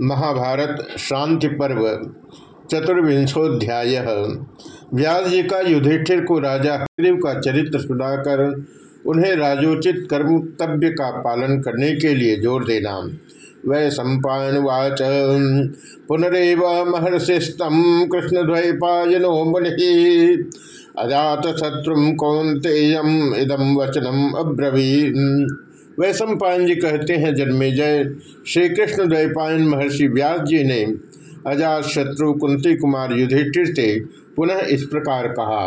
महाभारत शांति पर्व, चतुर्विंशोध्याय। व्यास जी का युधिष्ठिर को राजा हरिदेव का चरित्र सुनाकर उन्हें राजोचित कर्तव्य का पालन करने के लिए ज़ोर देना। वै सम्पावाच पुनरव महर्षिस्तम कृष्णद्वैपायनो मुनि अजात शत्रु कौंतेयम इदम वचनम अब्रवीन। वैशंपायन जी कहते हैं, जन्मे जय। श्री कृष्ण द्वैपायन महर्षि व्यास जी ने अजात शत्रु कुंती कुमार युधिष्ठिर से पुनः इस प्रकार कहा,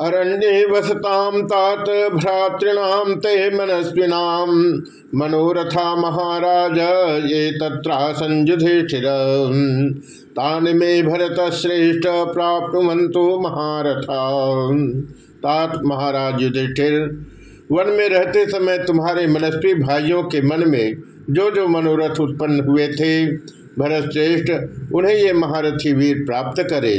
अरण्ये वसताम तात भ्रातृणाम ते मनस्विनाम मनोरथा महाराज, ये तत्रा संयुधिष्ठिर तान में भरत श्रेष्ठ प्राप्त महारथा। तात महाराज युधिष्ठिर वन में रहते समय तुम्हारे मनस्वी भाइयों के मन में जो जो मनोरथ उत्पन्न हुए थे भरत श्रेष्ठ उन्हें ये महारथी वीर प्राप्त करे।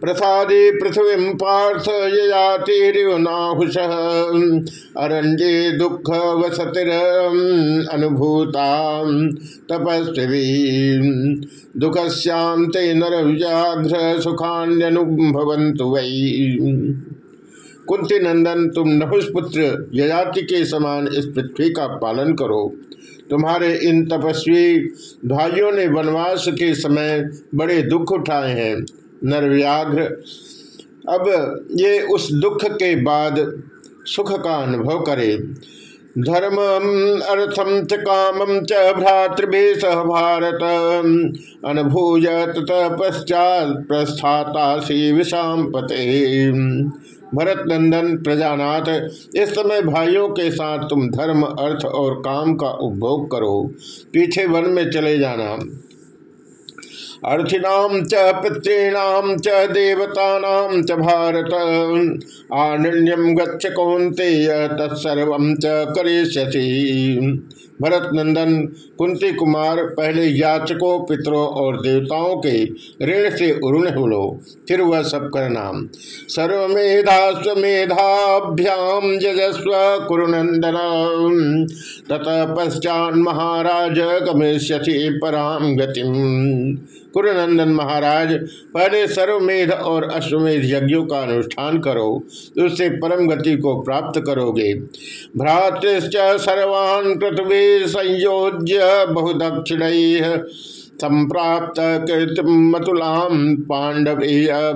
प्रसादे पृथ्वी पार्थ यतिनाहुष अरण्ये दुख वसतिर अनुभूता तपस्वी दुख श्यांते नर व्याघ्र सुखान्यनुभवंतु वही कुंती नंदन, तुम नहुषपुत्र यजाति के समान इस पृथ्वी का पालन करो। तुम्हारे इन तपस्वी भाइयों ने वनवास के समय बड़े दुख उठाए हैं। नरव्याघ्र, अब ये उस दुख के बाद सुख का अनुभव करे। धर्म अर्थम च कामम च भ्रातृभि सह भारत। अनुभूय ततः पश्चात प्रस्थाता विषाम पते भरत नंदन प्रजानाथ, इस समय भाइयों के साथ तुम धर्म, अर्थ और काम का उपभोग करो। पीछे वन में चले जाना। अर्थिनाम च, पितॄणाम च, देवतानाम च, भारत। आनन्यम गच्छ कौंते तत्सर्व च करिष्यसि। भरत नंदन कुंती कुमार, पहले याचकों, पितरों और देवताओं के ऋण से उरुण हो फिर वह सब करना सर्वेधा स्वमेधाभ्याम जजस्व कुरुनंदन, ततः पश्चात महाराज गमेश्यति पराम गतिम कुरुनंदन महाराज, पहले सर्वमेध और अश्वमेध यज्ञों का अनुष्ठान करो, उससे परम गति को प्राप्त करोगे। भ्रातृश्च सर्वान् पृथ्वी संयोज्य बहुदक्षिण संप्राप्त कीर्तिमतुलाम पांडव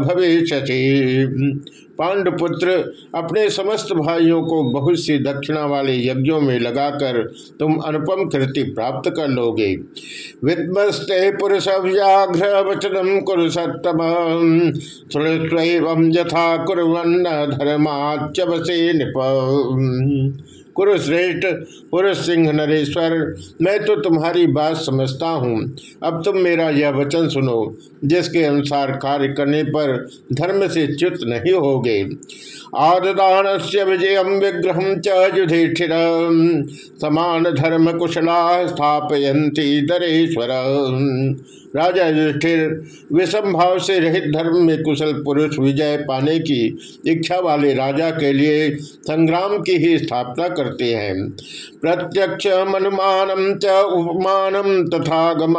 भविष्य पांडपुत्र अपने समस्त भाइयों को बहुत सी दक्षिणा वाले यज्ञों में लगाकर तुम अनुपम कृति प्राप्त कर लोगे। विद्मस्ते पुरुष व्याघ्र वचनम कुरु सत्तम। यथा कुरन्न धर्माच बसे निप। कुरुश्रेष्ठ पुरुष सिंह नरेश्वर, मैं तो तुम्हारी बात समझता हूँ। अब तुम मेरा यह वचन सुनो, जिसके अनुसार कार्य करने पर धर्म से च्युत नहीं होगे। आददान से विजय विग्रह च समान धर्म कुशला स्थापयंती दरेश्वर। राजा युधिष्ठिर विषम भाव से रहित धर्म में कुशल पुरुष विजय पाने की इच्छा वाले राजा के लिए संग्राम की ही स्थापना करते हैं। प्रत्यक्ष मनुमान च उपमान तथा गम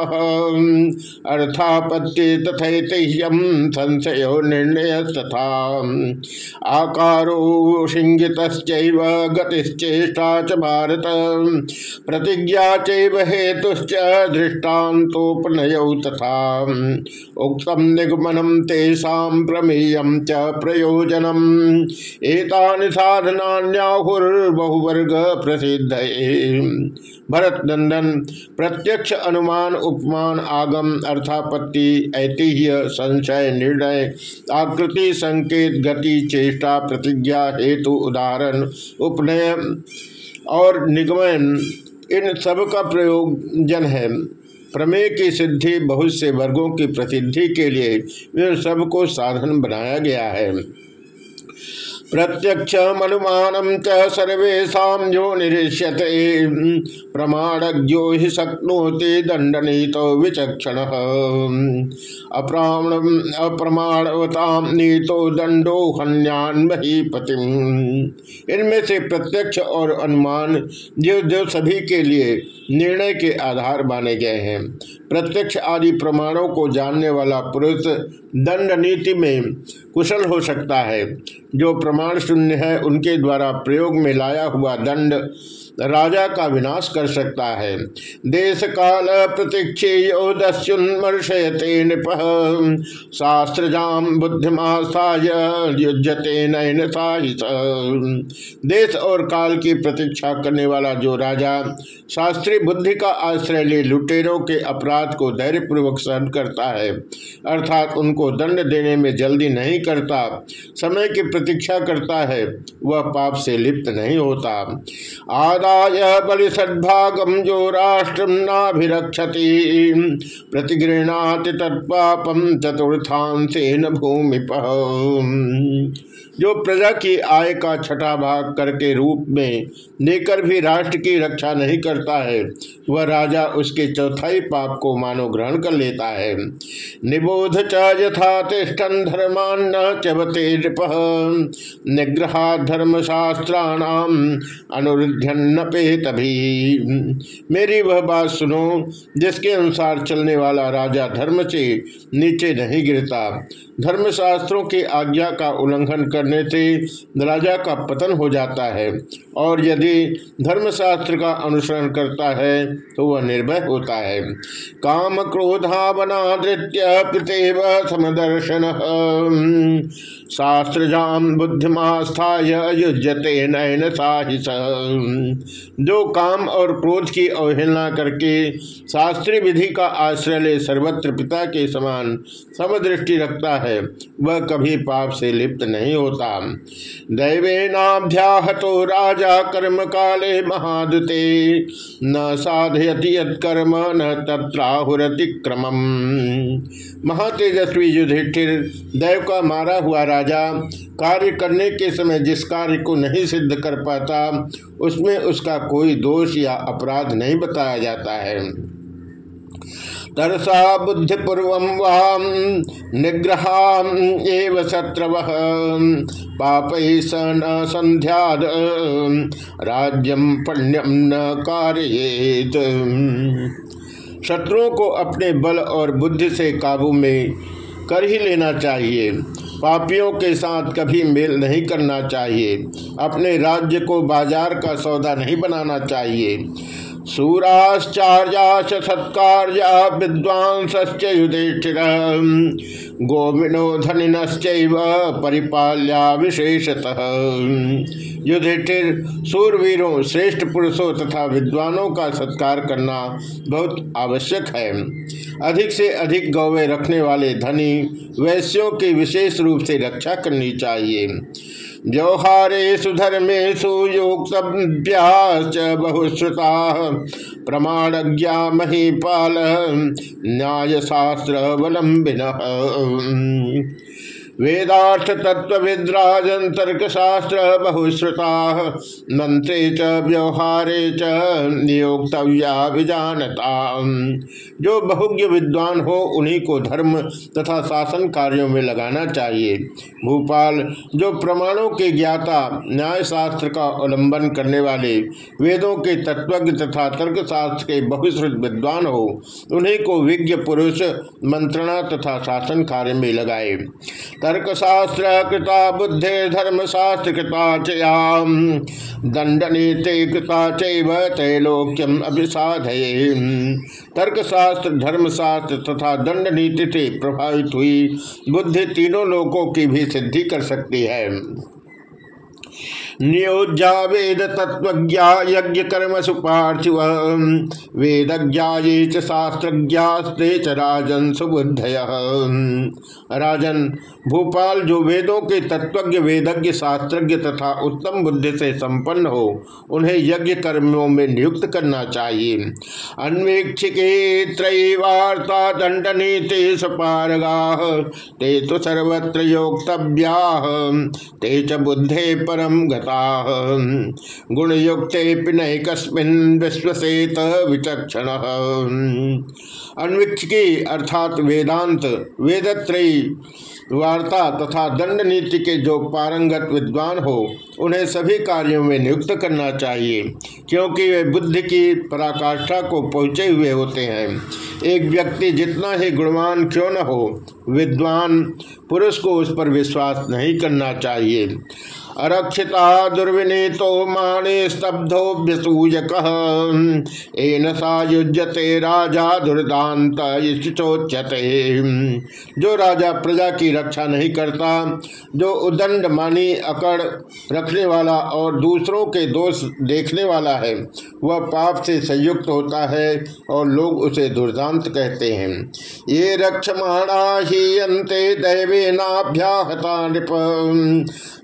अर्थापत्ति तथैतह्यम संशय निर्णय तथा आकारो सिंगित गतिश्चेष्टा च भारत। प्रतिज्ञा चेतुश्च दृष्टान्तोपनय तथा उक्तम निगमनम तेषा प्रमेय च प्रयोजनम। एतानि साधनान्याहुर्बहुवर्ग प्रसिद्ध भरत नंदन प्रत्यक्ष अनुमान, उपमान, आगम, अर्थापत्ति, ऐतिह्य, संशय, निर्णय, आकृति, संकेत, गति, चेष्टा, प्रतिज्ञा, हेतु, उदाहरण उपनय और निगमन, इन सब का प्रयोजन है। प्रमेय की सिद्धि बहुत से वर्गों की प्रसिद्धि के लिए इन सबको साधन बनाया गया है। प्रत्यक्ष अनुमान च सर्वेशा जो निरीश्यते प्रमाणज्ञो ही शक्नोति दंडनीत विचक्षण। अप्रमाणवता नीतो दंडो हन्यान पति इनमें से प्रत्यक्ष और अनुमान जो जो सभी के लिए निर्णय के आधार माने गए हैं। प्रत्यक्ष आदि प्रमाणों को जानने वाला पुरुष दंड नीति में कुशल हो सकता है। जो प्रमाण शून्य है, उनके द्वारा प्रयोग में लाया हुआ दंड राजा का विनाश कर सकता है। देश काल प्रतीक्षेयोदस्युन्मर्शयते नृप। शास्त्रजाम बुद्धिमास्थाय युजते नयन देश और काल की प्रतीक्षा करने वाला जो राजा शास्त्रीय बुद्धि का आश्रय ले लुटेरों के अपराध को धैर्यपूर्वक सहन करता है, अर्थात उनको दंड देने में जल्दी नहीं करता, समय की प्रतीक्षा करता है, वह पाप से लिप्त नहीं होता। आदा आदाय बलि सद्भागम जो राष्ट्रम नाभिरक्षति। प्रतिगृहणाति तत्पापम चतुर्थांसेन भूमि जो प्रजा की आय का छठा भाग करके रूप में लेकर भी राष्ट्र की रक्षा नहीं करता है, वह राजा उसके चौथाई पाप को मानो ग्रहण कर लेता है। निबोध च यथा तिष्ठन धर्मान चबते नृप। निग्रहा धर्मशास्त्राणाम अनुरुध्यन्नपे तभी। मेरी वह बात सुनो, जिसके अनुसार चलने वाला राजा धर्म से नीचे नहीं गिरता। धर्मशास्त्रों की आज्ञा का उल्लंघन करने से राजा का पतन हो जाता है और यदि धर्मशास्त्र का अनुसरण करता है तो वह निर्भय होता है। काम क्रोधावना धृत्य पितेव समदर्शन। शास्त्रजाम बुद्धिमास्थाय युजते नयन साहिस। जो काम और क्रोध की अवहेलना करके शास्त्रीय विधि का आश्रय ले सर्वत्र पिता के समान समदृष्टि रखता है, वह कभी पाप से लिप्त नहीं होता। दैवेनाभ्याहतो राजा कर्म काले महादुते। न साधयति यत्कर्म, न तत्राहुरतिक्रम महातेजस्वी युधिष्ठिर, दैव का मारा हुआ राजा, कार्य करने के समय जिस कार्य को नहीं सिद्ध कर पाता, उसमें उसका कोई दोष या अपराध नहीं बताया जाता है। तरसा बुद्धिपूर्व वाम निग्रहा एव शत्रव। पाप स न संध्याद राज्यम न कार्येत। शत्रुओं को अपने बल और बुद्धि से काबू में कर ही लेना चाहिए। पापियों के साथ कभी मेल नहीं करना चाहिए। अपने राज्य को बाज़ार का सौदा नहीं बनाना चाहिए। सूराश्चार्या सत्कार्या विद्वांस युधिष्ठिर। परिपाल्या विशेषतः। युधिष्ठिर, सूरवीरों, श्रेष्ठ पुरुषों तथा विद्वानों का सत्कार करना बहुत आवश्यक है। अधिक से अधिक गौवे रखने वाले धनी, वैश्यों की विशेष रूप से रक्षा करनी चाहिए। व्यवहारेशु धर्मेशु योक्तभ्यास बहुश्रुता। प्रमाणज्ञा महीपाल न्याय वेदार्थ तत्वविद्राजन तर्क शास्त्र बहुश्रुता मंत्रे च व्यवहारे च नियोक्तव्या विजानता जो बहुज्ञ विद्वान हो, उन्हीं को धर्म तथा शासन कार्यों में लगाना चाहिए। भूपाल, जो प्रमाणों के ज्ञाता न्याय शास्त्र का अवलंबन करने वाले, वेदों के तत्वज्ञ तथा तर्क शास्त्र के बहुश्रुत विद्वान हो, उन्हीं को विज्ञ पुरुष, मंत्रणा तथा शासन कार्य में लगाए। तर्कशास्त्र कृता बुद्धि धर्मशास्त्र कृता चयाम दंड नीति कृता तर्क अभिसाधये। तर्कशास्त्र, धर्मशास्त्र तथा दंड नीति से प्रभावित हुई। बुद्धि तीनों लोकों की भी सिद्धि कर सकती है। नियोज्या वेद तत्व यज्ञ कर्म सुपार्थिव वेदज्ञा ये च शास्त्रज्ञास्ते च राजन सुबुद्धय। राजन, भोपाल जो वेदों के तत्वज्ञ वेदज्ञ, शास्त्रज्ञ तथा उत्तम बुद्धि से संपन्न हो, उन्हें यज्ञ कर्मों में नियुक्त करना चाहिए। अन्वेक्षिके त्रैवार्ता दंड नीति सपारगा, ते तो सर्वत्र योक्तव्या। ते च बुद्धे परम गुणयुक्त पिनय कस्मिन विश्वसेत विचक्षण। अन्वीक्षिकी अर्थात वेदांत वेदत्रयी वार्ता तथा दंड नीति के जो पारंगत विद्वान हो, उन्हें सभी कार्यों में नियुक्त करना चाहिए, क्योंकि वे बुद्धि की पराकाष्ठा को पहुँचे हुए होते हैं। एक व्यक्ति जितना ही गुणवान क्यों न हो, विद्वान पुरुष को उस पर विश्वास नहीं करना चाहिए। अरक्षिता दुर्विनीतो माणे स्तब्धो व्यसूयक, एन सायुज्यते राजा दुर्दांत चोच्यते जो राजा प्रजा की रक्षा नहीं करता, जो उदंड मानी अकड़ रखने वाला और दूसरों के दोष देखने वाला है, वह पाप से संयुक्त होता है और लोग उसे दुर्दांत कहते हैं। ये रक्षमाणा ही अंत दैवे नृप।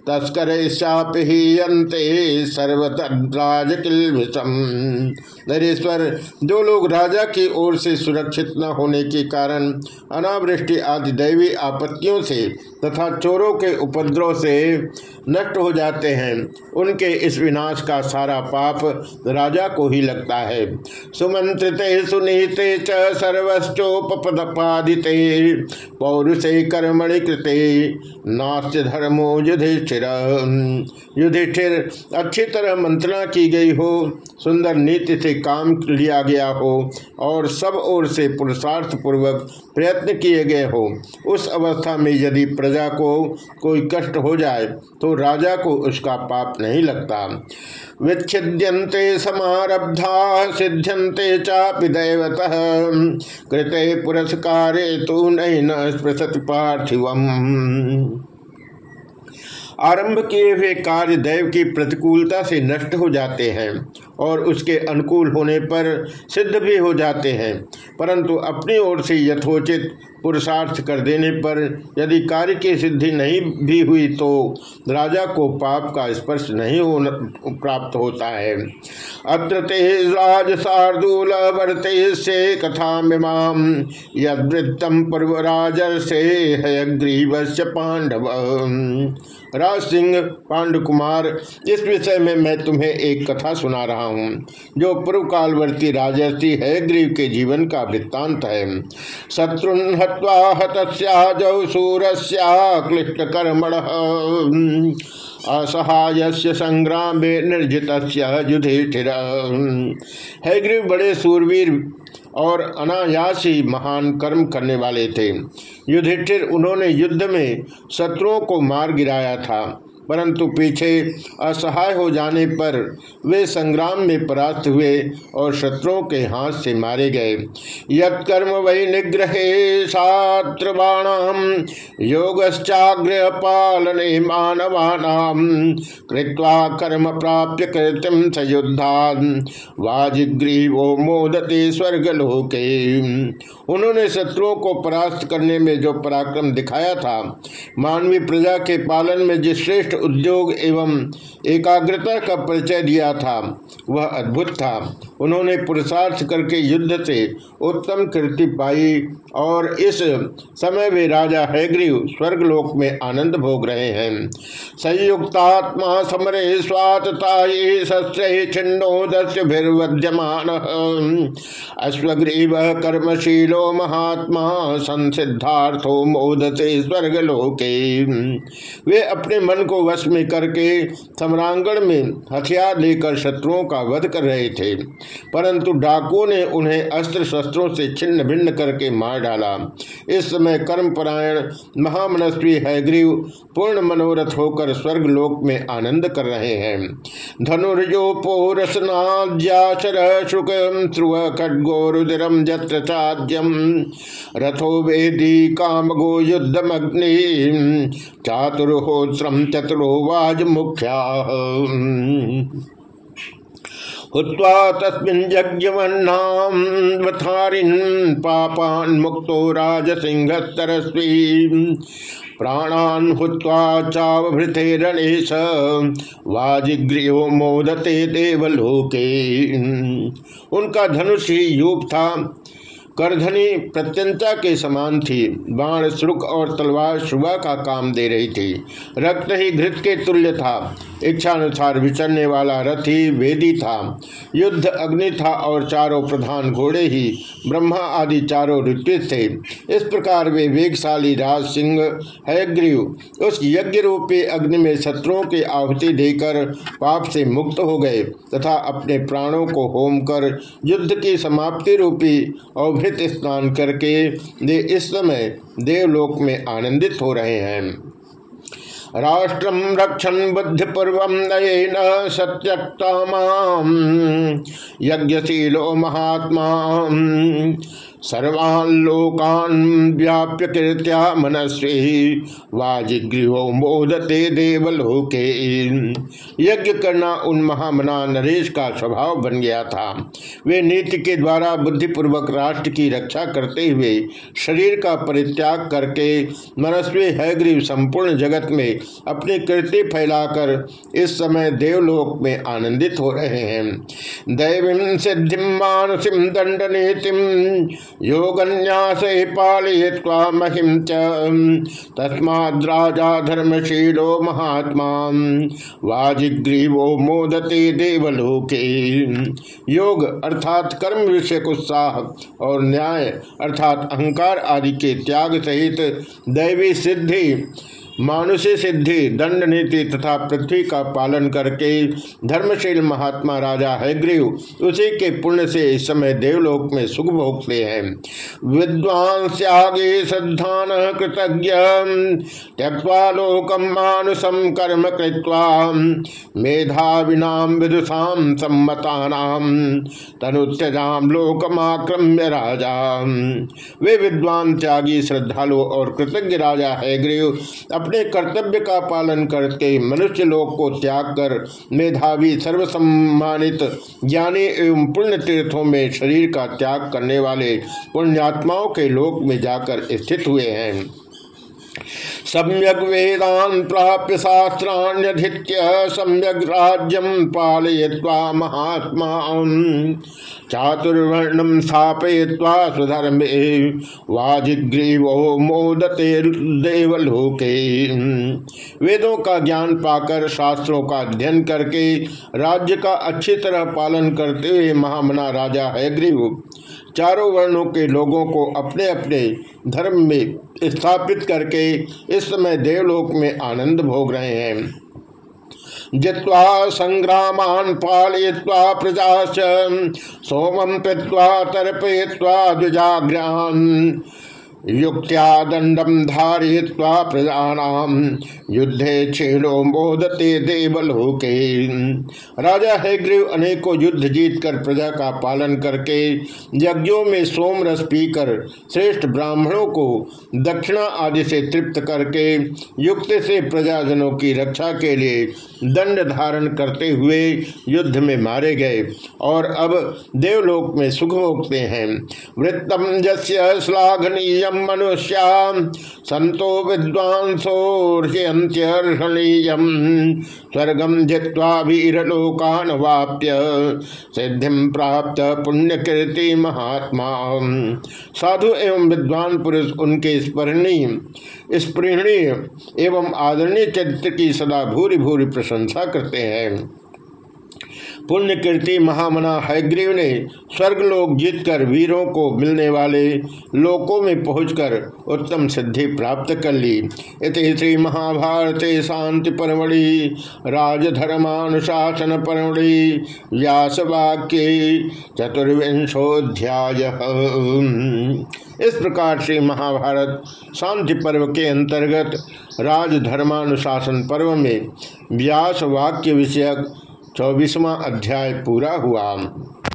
तस्कर किलमिशम नरेश्वर जो लोग राजा की ओर से सुरक्षित न होने के कारण, अनावृष्टि आदि दैवी आपत्तियों से तथा चोरों के उपद्रव से नष्ट हो जाते हैं। उनके इस विनाश का सारा पाप राजा को ही लगता है। सुमंत्रिते सुनीते च पौरुषे कर्मणि कृते नास्त धर्मो युधिष्ठिर। युधिष्ठिर, अच्छी तरह मंत्रणा की गई हो, सुंदर नीति से काम लिया गया हो, और सब ओर से पुरुषार्थ पूर्वक प्रयत्न किए गए हो, उस अवस्था में यदि प्रजा को कोई कष्ट हो जाए तो राजा को उसका पाप नहीं लगता। विच्छिद्यंते समारब्धा सिद्ध्यंते चापि दैवत। कृते पुरस्कारे तो नहीं न स्पृशति पार्थिवम। आरंभ किए हुए कार्य दैव की प्रतिकूलता से नष्ट हो जाते हैं। और उसके अनुकूल होने पर सिद्ध भी हो जाते हैं। परंतु अपनी ओर से यथोचित पुरुषार्थ कर देने पर यदि कार्य की सिद्धि नहीं भी हुई तो राजा को पाप का स्पर्श नहीं हो, प्राप्त होता है। अत्र राज शार्दूल से कथा मिमाम यदृतम पूर्वराज से हयग्रीव पांडव। राज सिंह पांडुकुमार, इस विषय में मैं तुम्हें एक कथा सुना रहा हूँ, जो पूर्व कालवर्ती राजर्षि है ग्रीव के जीवन का वृत्तांत है। शत्रुन हत्वा हतस्याजौ सूरस्याक्लिष्ट कर्मण असहाय संग्राम निर्जित युधिष्ठिर। हैग्रीव बड़े सूरवीर और अनायास ही महान कर्म करने वाले थे। युधिष्ठिर, उन्होंने युद्ध में शत्रुओं को मार गिराया था। परंतु पीछे असहाय हो जाने पर वे संग्राम में परास्त हुए और शत्रुओं के हाथ से मारे गए। यत्कर्म वही निग्रहे सात्रबाणाम योगश्चाग्र पालने मानवानाम, कृत्वा कर्म प्राप्य कृतिम सयुद्धा वाजिग्रीवो मोदते स्वर्गलोके। उन्होंने शत्रुओं को परास्त करने में जो पराक्रम दिखाया था, मानवीय प्रजा के पालन में जिस श्रेष्ठ उद्योग एवं एकाग्रता का परिचय दिया था। वह अद्भुत था। उन्होंने पुरुषार्थ करके युद्ध से उत्तम कृति पाई और इस समय वे राजा हैग्रीव स्वर्गलोक में आनंद भोग रहे हैं। संयुक्तात्मा समरे स्वातता शस्त्र छिन्नो दस्युभिर्वध्यमान अश्वग्रीव कर्मशीलो महात्मा संसिद्धार्थो मोदते स्वर्गलोके। वे अपने मन को वश में करके सम्रांगण में हथियार लेकर शत्रुओं का वध कर रहे थे। परंतु डाकुओं ने उन्हें अस्त्र शस्त्रों से छिन्न भिन्न करके मार डाला। इस समय कर्मपरायण महामनस्वी हैग्रीव पूर्ण मनोरथ होकर स्वर्ग लोक में आनंद कर रहे हैं। धनुर्जो पोरसनाद्याचर शुक ध्रुव खड्गो रुदिरम जत्र रथो वेदी काम गो युद्धमग्नि चातुर्होत्रम चतुर वाज मुख्या। हुत्वा तस्मिन् यज्ञवन्नामथारिन् पापान् मुक्तो राजसिंहस्तरस्वी। प्राणान् हुत्वा चावभृते रणेश वाजिगृहो मोदते देवलोके। उनका धनुष ही यूप था। करधनी प्रत्यंता के समान थी। बाण श्रुक और तलवार शुभा का काम दे रही थी। रक्त ही घृत के तुल्य था। इच्छानुसार विचरने वाला रथी वेदी था। युद्ध अग्नि था और चारों प्रधान घोड़े ही ब्रह्मा आदि चारों ऋतु थे। इस प्रकार वे वेगशाली राज सिंह हयग्रीव, उस यज्ञ रूपी अग्नि में शत्रुओं की आहुति देकर पाप से मुक्त हो गए तथा अपने प्राणों को होम कर युद्ध की समाप्ति रूपी अवभृत स्नान करके वे इस समय देवलोक में आनंदित हो रहे हैं। राष्ट्रम रक्षण बुद्धिपूर्व न सत्यक्ता यज्ञशीलो महात्मा सर्वान् लोकान् व्याप्य कृत्या मनस्वी वाजिगृहो मोदते देवलोके। यज्ञ करना उन महामना नरेश का स्वभाव बन गया था। वे नीति के द्वारा बुद्धिपूर्वक राष्ट्र की रक्षा करते हुए शरीर का परित्याग करके मनस्वी हैग्रीव संपूर्ण जगत में अपनी कृति फैलाकर इस समय देवलोक में आनंदित हो रहे हैं। दैवीं सिद्धि मानसिम दंड नीतिम योगन्यास पालय्वा महिम च तस्माद्राजा धर्मशीलो महात्मा वाजिग्रीवो मोदते देवलोके। योग अर्थात कर्म विषय उत्साह और न्याय अर्थात अहंकार आदि के त्याग सहित दैवी सिद्धि मानुषी सिद्धि, दंड नीति तथा पृथ्वी का पालन करके धर्मशील महात्मा राजा हैग्रीव उसी के पुण्य से इस समय देवलोक में सुख भोगते हैं। विद्वान त्यागे श्रद्धान कृतज्ञ त्यक्वा लोकम मानुषम कर्म कृत्वा मेधाविनाम विदुषाम सम्मतानाम तनुत्यजाम लोकमाक्रम्य राजा वे विद्वान, त्यागी, श्रद्धालु और कृतज्ञ राजा हैग्रीव अपने कर्तव्य का पालन करके मनुष्य लोक को त्याग कर मेधावी, सर्वसम्मानित ज्ञानी एवं पुण्य तीर्थों में शरीर का त्याग करने वाले पुण्यात्माओं के लोक में जाकर स्थित हुए हैं। सम्यक वेदान प्राप्य शास्त्राण्यधित्य सम्यक राज्यम पालय्वा महात्मा चातुर्वर्णम स्थापय्वा स्वधर्मे वाजिग्रीवो मोदते देवलोके। वेदों का ज्ञान पाकर, शास्त्रों का अध्ययन करके, राज्य का अच्छी तरह पालन करते हुए महामना राजा हैग्रीव चारों वर्णों के लोगों को अपने अपने धर्म में स्थापित करके इस समय देवलोक में आनंद भोग रहे हैं, जित्वा संग्रामान पालय्वा प्रजा सोमं पीवा तर्पय्वा द्विजाग्रान युक्त्या दंडम प्रजानाम युद्धे छेलो मोदते देवलोके। राजा हैग्रीव अनेकों युद्ध जीतकर प्रजा का पालन करके यज्ञों में सोम रस पीकर श्रेष्ठ ब्राह्मणों को दक्षिणा आदि से तृप्त करके युक्त से प्रजाजनों की रक्षा के लिए दंड धारण करते हुए युद्ध में मारे गए और अब देवलोक में सुख भोगते हैं। वृत्तम जस्य श्लाघनीय मनुष्या संतो विद्वांसोर्षयंत्यर्षणीय स्वर्गम जित्वा वीरलोकान वाप्य सिद्धि प्राप्त पुण्यकृति महात्मा साधु एवं विद्वान पुरुष उनके स्मरणीय, स्पृहणीय एवं आदरणीय चरित्र की सदा भूरी भूरी प्रशंसा करते हैं। पुण्य कीर्ति महामना हैग्रीव ने स्वर्गलोक जीतकर वीरों को मिलने वाले लोकों में पहुंचकर उत्तम सिद्धि प्राप्त कर ली। इति श्री महाभारत शांति परमढ़ि, राजधर्मानुशासन परमढ़ि, व्यासवाक्य चतुर्विंशोध्याय इस प्रकार से महाभारत शांति पर्व के अंतर्गत राजधर्मानुशासन पर्व में व्यास वाक्य विषयक चौबीसवां अध्याय पूरा हुआ।